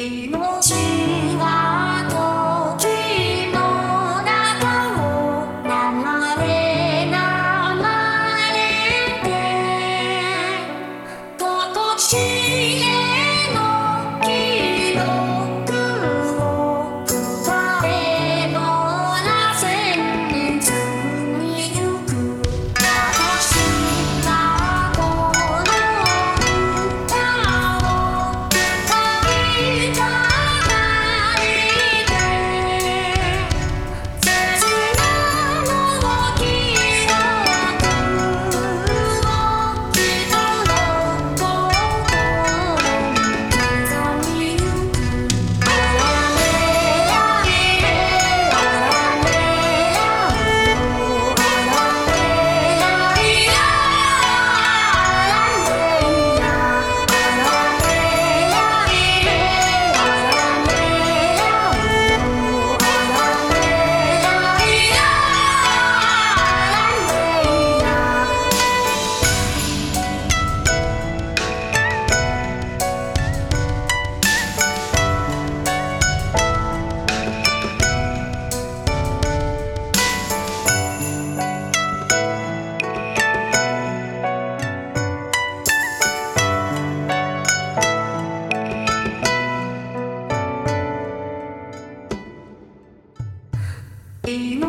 命が You.